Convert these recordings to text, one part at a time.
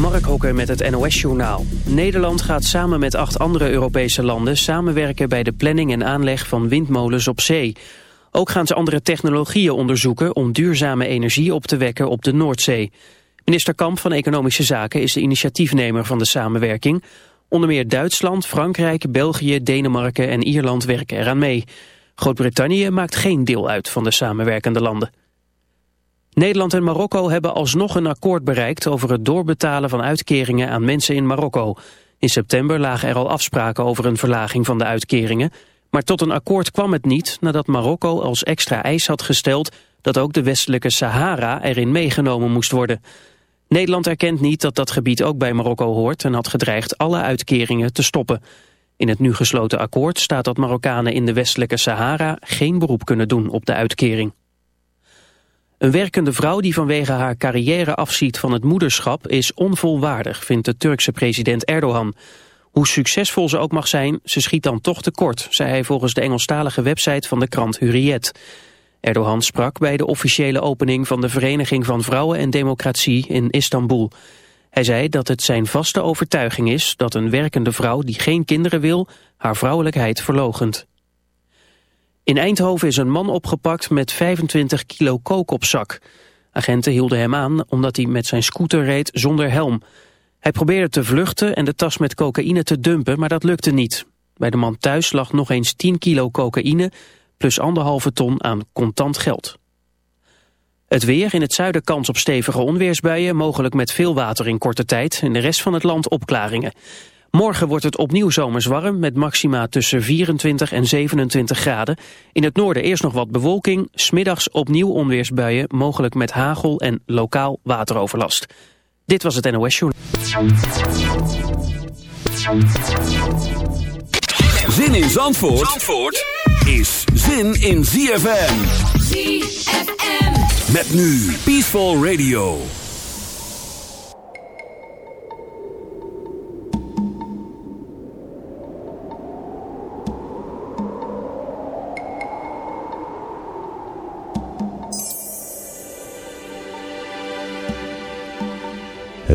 Mark Hokker met het NOS-journaal. Nederland gaat samen met acht andere Europese landen samenwerken bij de planning en aanleg van windmolens op zee. Ook gaan ze andere technologieën onderzoeken om duurzame energie op te wekken op de Noordzee. Minister Kamp van Economische Zaken is de initiatiefnemer van de samenwerking. Onder meer Duitsland, Frankrijk, België, Denemarken en Ierland werken eraan mee. Groot-Brittannië maakt geen deel uit van de samenwerkende landen. Nederland en Marokko hebben alsnog een akkoord bereikt over het doorbetalen van uitkeringen aan mensen in Marokko. In september lagen er al afspraken over een verlaging van de uitkeringen, maar tot een akkoord kwam het niet nadat Marokko als extra eis had gesteld dat ook de westelijke Sahara erin meegenomen moest worden. Nederland erkent niet dat dat gebied ook bij Marokko hoort en had gedreigd alle uitkeringen te stoppen. In het nu gesloten akkoord staat dat Marokkanen in de westelijke Sahara geen beroep kunnen doen op de uitkering. Een werkende vrouw die vanwege haar carrière afziet van het moederschap is onvolwaardig, vindt de Turkse president Erdogan. Hoe succesvol ze ook mag zijn, ze schiet dan toch tekort, zei hij volgens de Engelstalige website van de krant Hurriyet. Erdogan sprak bij de officiële opening van de Vereniging van Vrouwen en Democratie in Istanbul. Hij zei dat het zijn vaste overtuiging is dat een werkende vrouw die geen kinderen wil, haar vrouwelijkheid verlogent. In Eindhoven is een man opgepakt met 25 kilo kook op zak. Agenten hielden hem aan omdat hij met zijn scooter reed zonder helm. Hij probeerde te vluchten en de tas met cocaïne te dumpen, maar dat lukte niet. Bij de man thuis lag nog eens 10 kilo cocaïne plus anderhalve ton aan contant geld. Het weer, in het zuiden kans op stevige onweersbuien, mogelijk met veel water in korte tijd. In de rest van het land opklaringen. Morgen wordt het opnieuw zomers warm met maxima tussen 24 en 27 graden. In het noorden eerst nog wat bewolking, smiddags opnieuw onweersbuien, mogelijk met hagel en lokaal wateroverlast. Dit was het NOS Journal. Zin in Zandvoort, Zandvoort is zin in ZFM. ZFM. Met nu Peaceful Radio.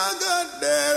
I got that.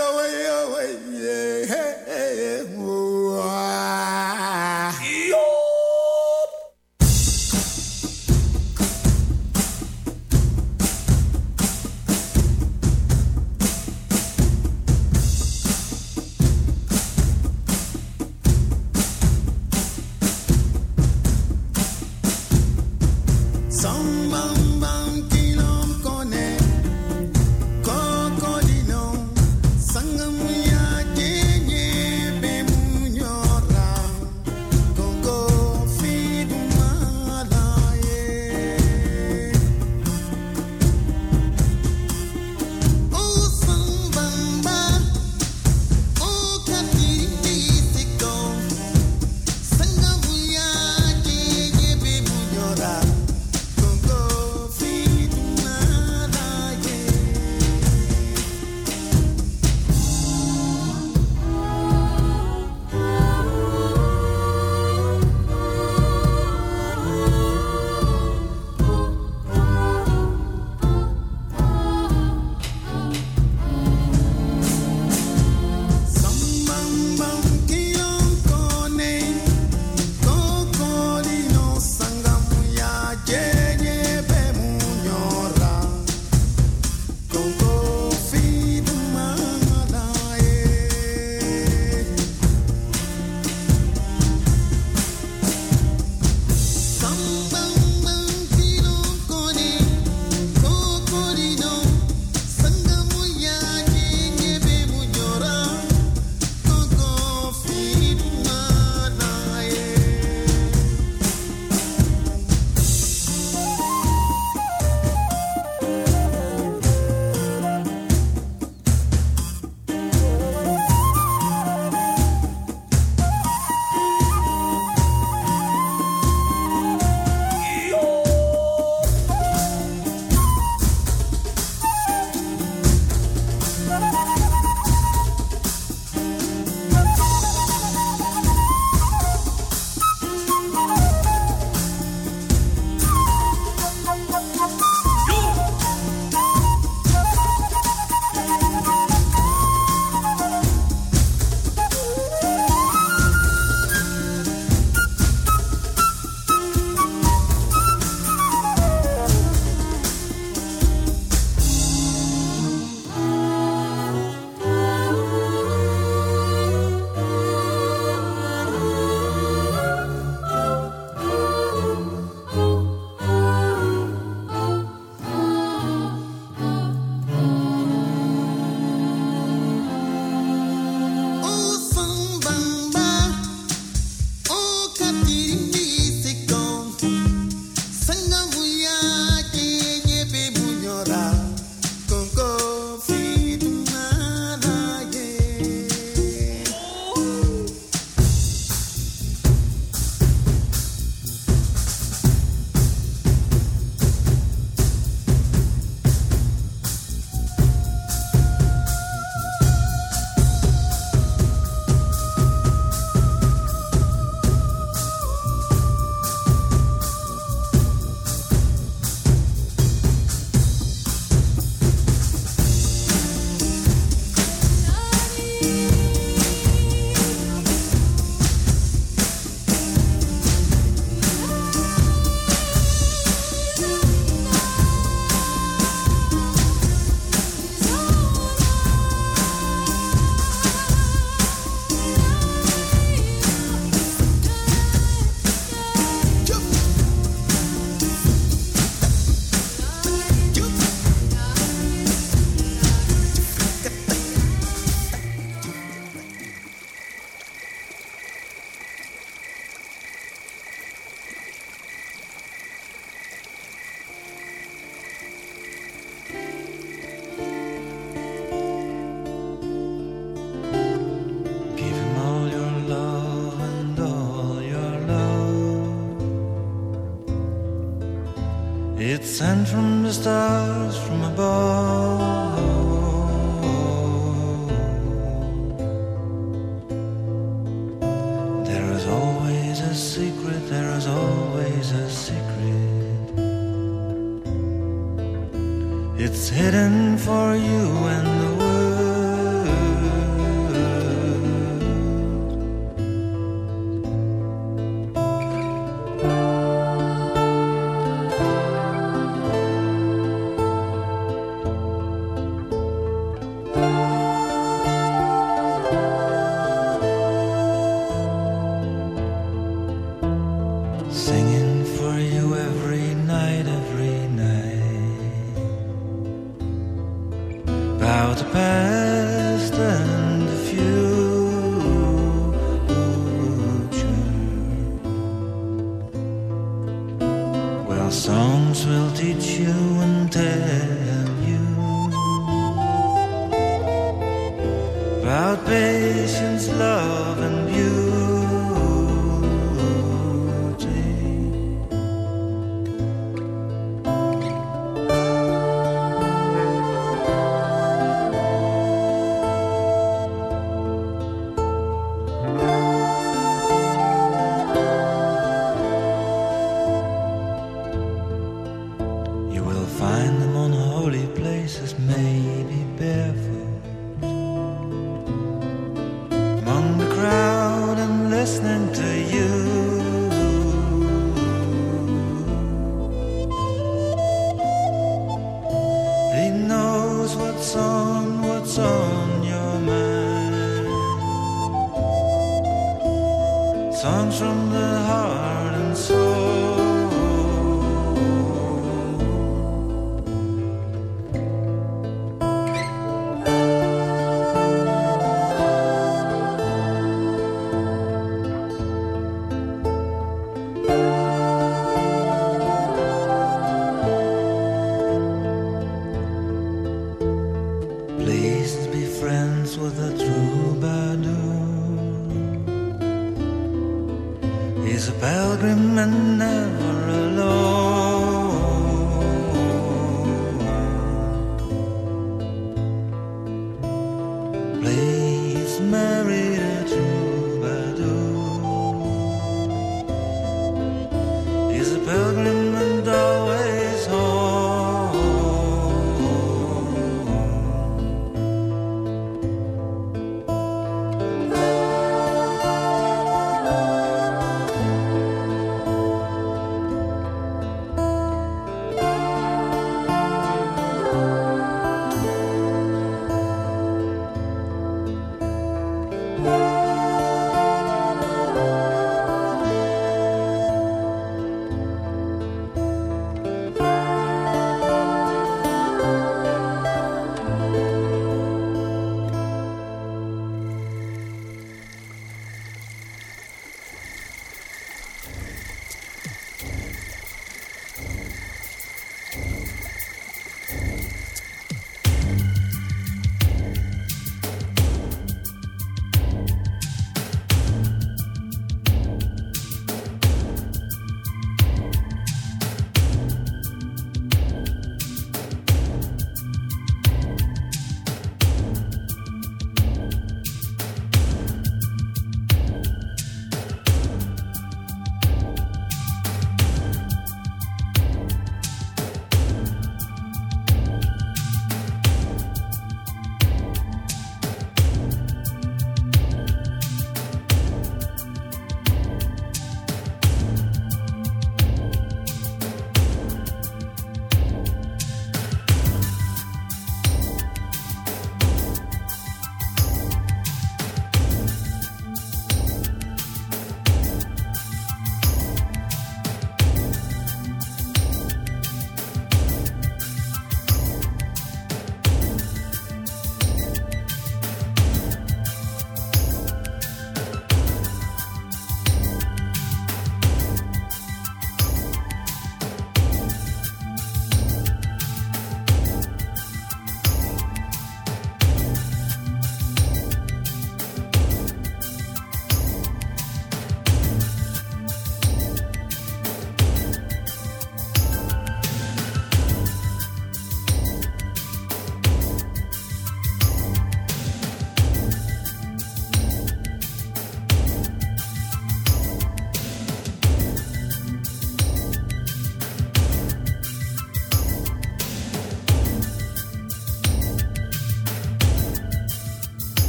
to of.